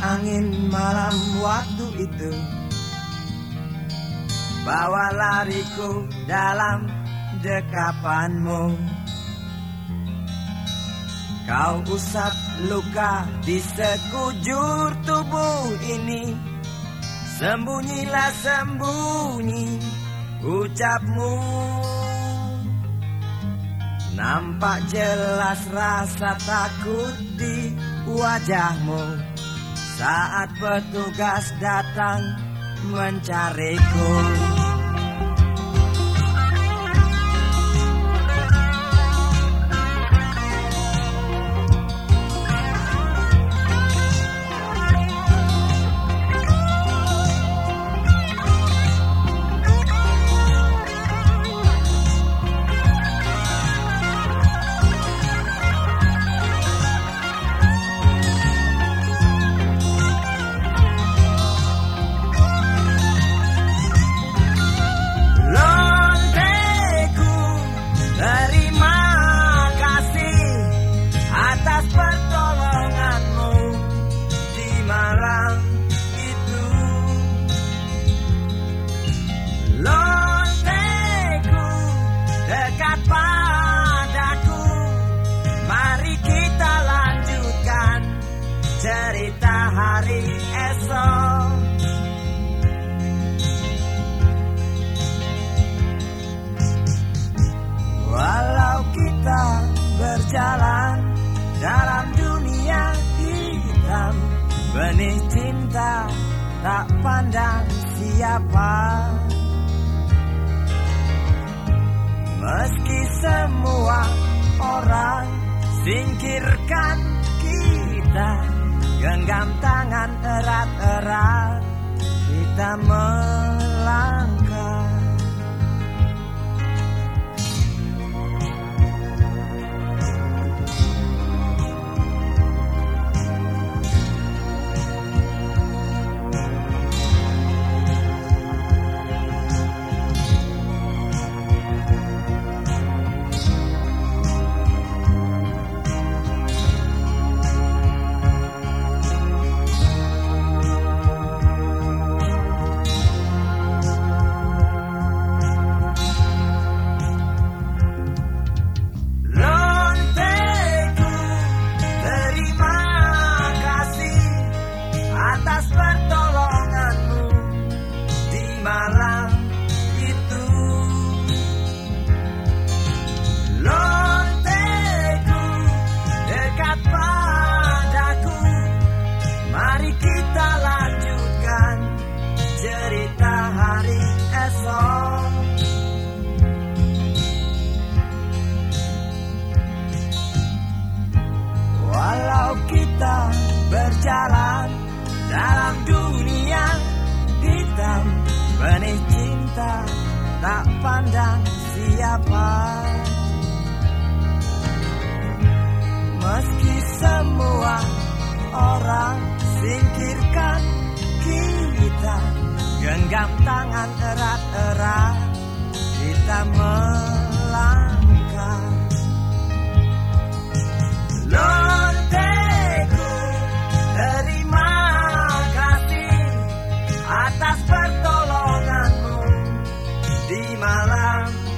Angin malam waktu itu. Bawa lariku dalam dekapanmu. Kau usap luka di sekujur tubuh ini. Sembunyilah sembunyi ucapmu. Nampak jelas rasa takut di wajahmu Saat petugas datang mencariku Benih cinta tak pandang siapa. Meski semua orang singkirkan kita Genggam tangan erat-erat Kita melangkah berjalan dalam dunia hitam Benih cinta tak pandang siapa. Meski semua orang singkirkan kita Genggam tangan erat-erat kita melangkah di malam